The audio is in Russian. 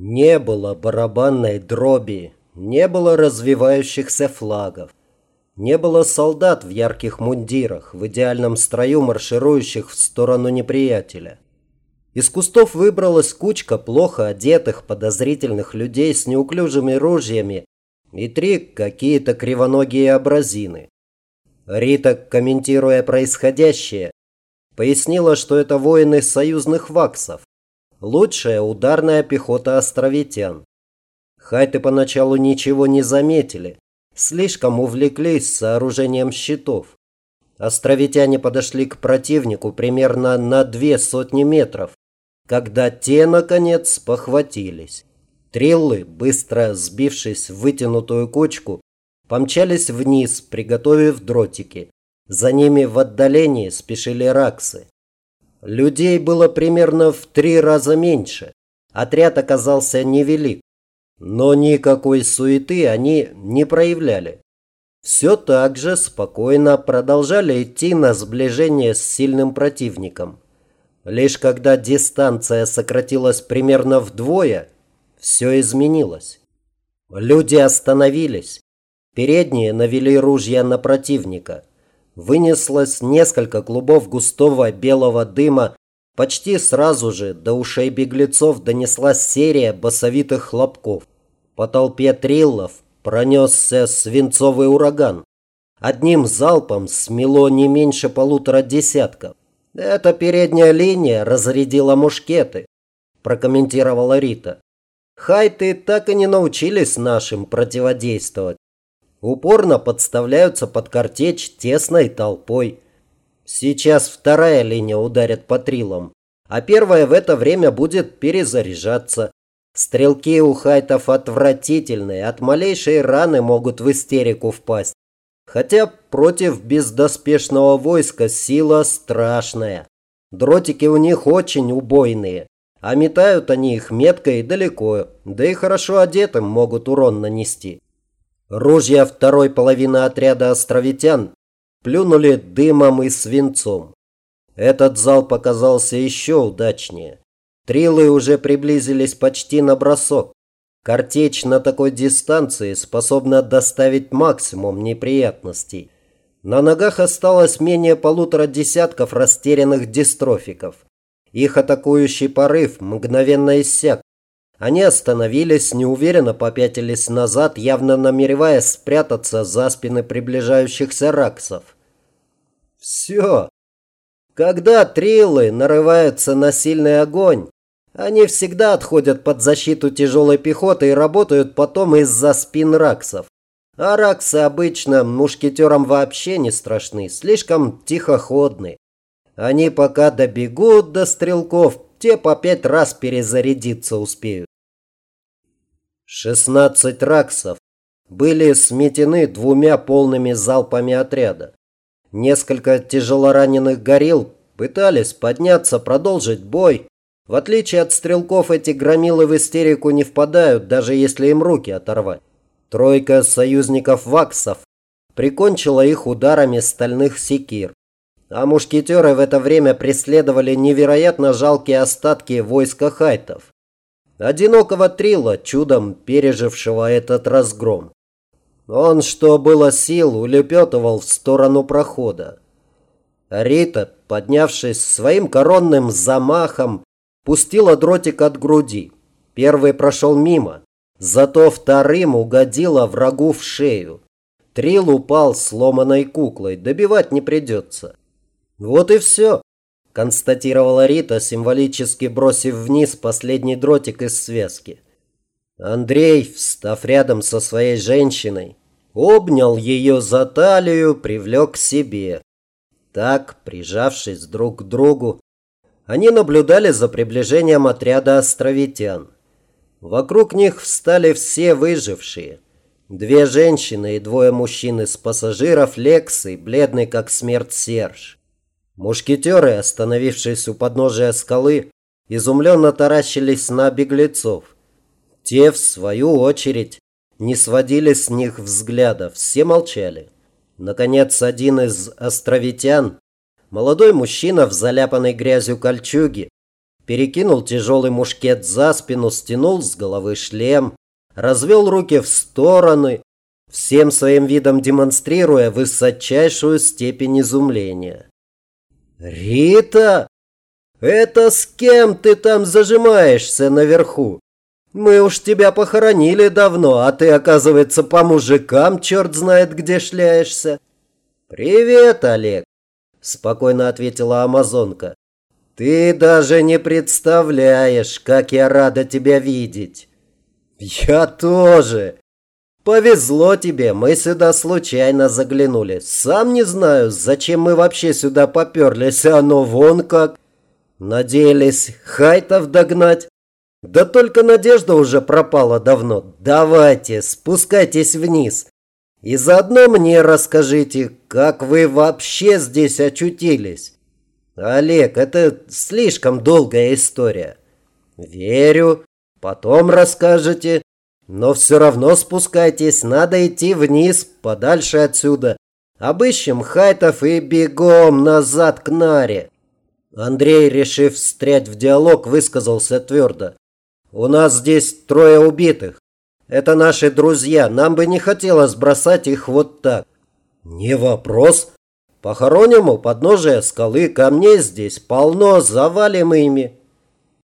Не было барабанной дроби, не было развивающихся флагов, не было солдат в ярких мундирах, в идеальном строю марширующих в сторону неприятеля. Из кустов выбралась кучка плохо одетых, подозрительных людей с неуклюжими ружьями и три какие-то кривоногие абразины. Рита, комментируя происходящее, пояснила, что это воины союзных ваксов, лучшая ударная пехота островитян. Хайты поначалу ничего не заметили, слишком увлеклись сооружением щитов. Островитяне подошли к противнику примерно на две сотни метров, когда те, наконец, похватились. Триллы, быстро сбившись в вытянутую кучку, помчались вниз, приготовив дротики. За ними в отдалении спешили раксы. Людей было примерно в три раза меньше. Отряд оказался невелик. Но никакой суеты они не проявляли. Все так же спокойно продолжали идти на сближение с сильным противником. Лишь когда дистанция сократилась примерно вдвое, все изменилось. Люди остановились. Передние навели ружья на противника вынеслось несколько клубов густого белого дыма. Почти сразу же до ушей беглецов донеслась серия басовитых хлопков. По толпе триллов пронесся свинцовый ураган. Одним залпом смело не меньше полутора десятков. «Эта передняя линия разрядила мушкеты», – прокомментировала Рита. «Хайты так и не научились нашим противодействовать упорно подставляются под картечь тесной толпой. Сейчас вторая линия ударит по трилам, а первая в это время будет перезаряжаться. Стрелки у хайтов отвратительные, от малейшей раны могут в истерику впасть. Хотя против бездоспешного войска сила страшная. Дротики у них очень убойные, а метают они их метко и далеко, да и хорошо одетым могут урон нанести. Ружья второй половины отряда островитян плюнули дымом и свинцом. Этот зал показался еще удачнее. Трилы уже приблизились почти на бросок. Картечь на такой дистанции способна доставить максимум неприятностей. На ногах осталось менее полутора десятков растерянных дистрофиков. Их атакующий порыв мгновенно иссяк. Они остановились, неуверенно попятились назад, явно намереваясь спрятаться за спины приближающихся раксов. Все. Когда трилы нарываются на сильный огонь, они всегда отходят под защиту тяжелой пехоты и работают потом из-за спин раксов. А раксы обычно мушкетерам вообще не страшны, слишком тихоходны. Они пока добегут до стрелков, те по пять раз перезарядиться успеют. Шестнадцать раксов были сметены двумя полными залпами отряда. Несколько тяжелораненых горил пытались подняться, продолжить бой. В отличие от стрелков, эти громилы в истерику не впадают, даже если им руки оторвать. Тройка союзников ваксов прикончила их ударами стальных секир. А мушкетеры в это время преследовали невероятно жалкие остатки войска хайтов одинокого Трила, чудом пережившего этот разгром. Он, что было сил, улепетывал в сторону прохода. Рита, поднявшись своим коронным замахом, пустила дротик от груди. Первый прошел мимо, зато вторым угодила врагу в шею. Трил упал сломанной куклой, добивать не придется. Вот и все констатировала Рита, символически бросив вниз последний дротик из связки. Андрей, встав рядом со своей женщиной, обнял ее за талию, привлек к себе. Так, прижавшись друг к другу, они наблюдали за приближением отряда островитян. Вокруг них встали все выжившие. Две женщины и двое мужчин из пассажиров Лексы, бледный как смерть Серж. Мушкетеры, остановившись у подножия скалы, изумленно таращились на беглецов. Те, в свою очередь, не сводили с них взглядов, все молчали. Наконец, один из островитян, молодой мужчина в заляпанной грязью кольчуге, перекинул тяжелый мушкет за спину, стянул с головы шлем, развел руки в стороны, всем своим видом демонстрируя высочайшую степень изумления. «Рита, это с кем ты там зажимаешься наверху? Мы уж тебя похоронили давно, а ты, оказывается, по мужикам черт знает где шляешься». «Привет, Олег», – спокойно ответила амазонка. «Ты даже не представляешь, как я рада тебя видеть». «Я тоже», «Повезло тебе, мы сюда случайно заглянули. Сам не знаю, зачем мы вообще сюда поперлись, а оно вон как. Надеялись хайтов догнать. Да только надежда уже пропала давно. Давайте, спускайтесь вниз. И заодно мне расскажите, как вы вообще здесь очутились. Олег, это слишком долгая история. Верю. Потом расскажете. Но все равно спускайтесь, надо идти вниз, подальше отсюда. Обыщем хайтов и бегом назад к Наре. Андрей, решив встрять в диалог, высказался твердо. У нас здесь трое убитых. Это наши друзья, нам бы не хотелось бросать их вот так. Не вопрос. Похороним у подножия скалы, камней здесь полно, завалим ими.